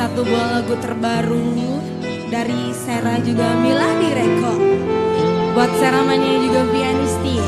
satu buah lagu terbaru dari Sera juga Mila di Reko. Buat Seramanya juga pianisti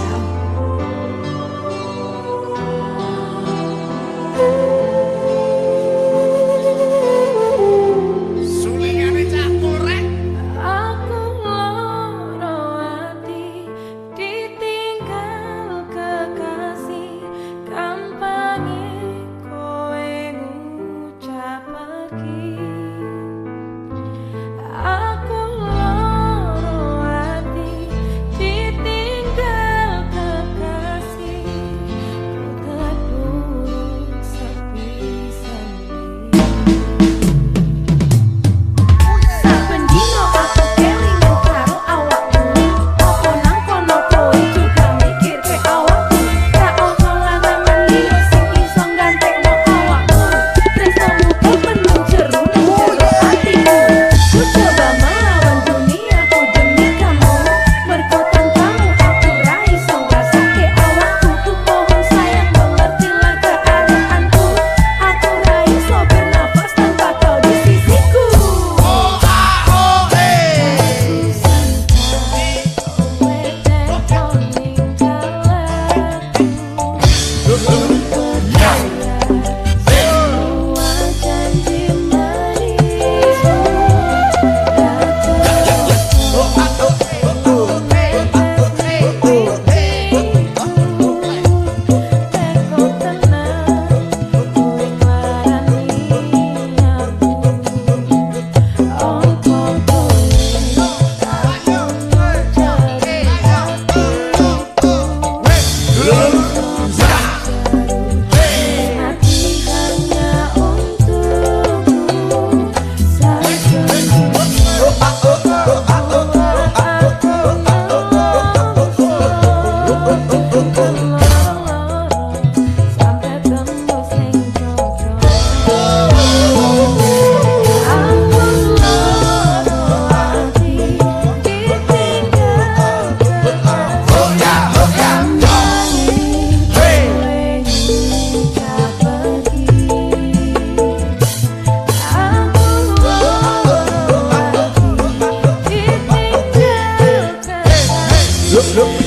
look.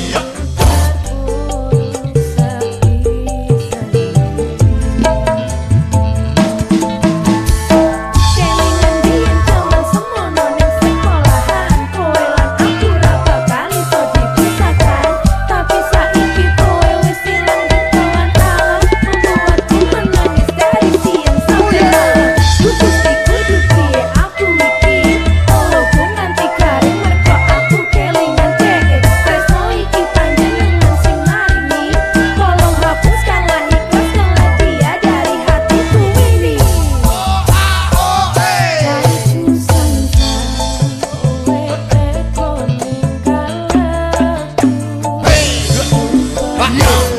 No.